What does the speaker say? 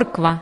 морква.